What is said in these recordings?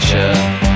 nature.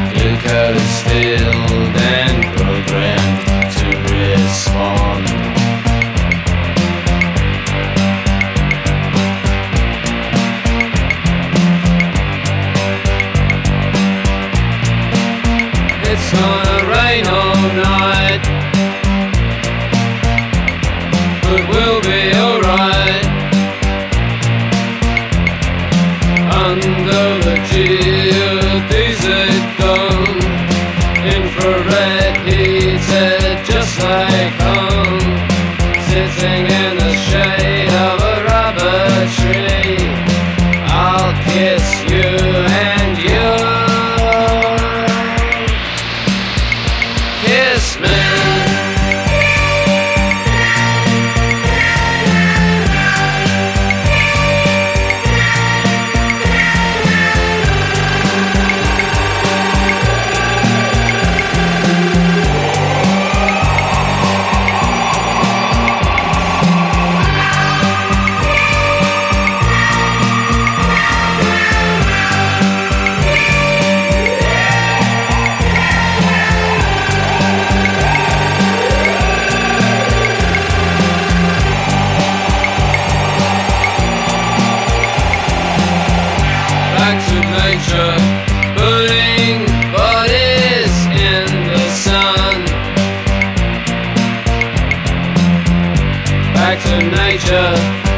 Back to nature,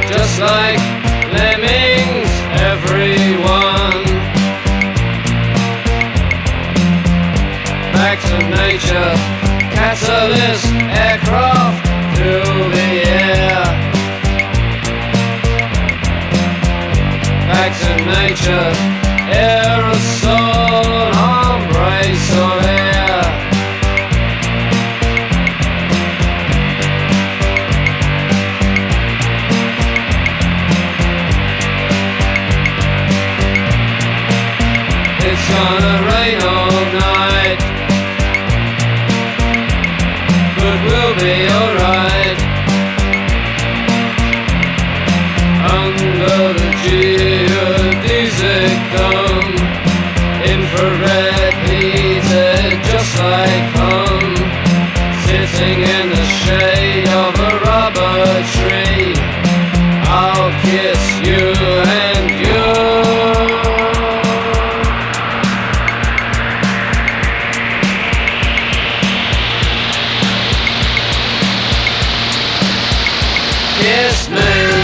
just like lemmings, everyone. Back to nature, catalyst aircraft through the air. back to nature. Aerosol gonna rain all night, but we'll be alright. under the geodesic dome. Infrared heated just like home, sitting in Christmas.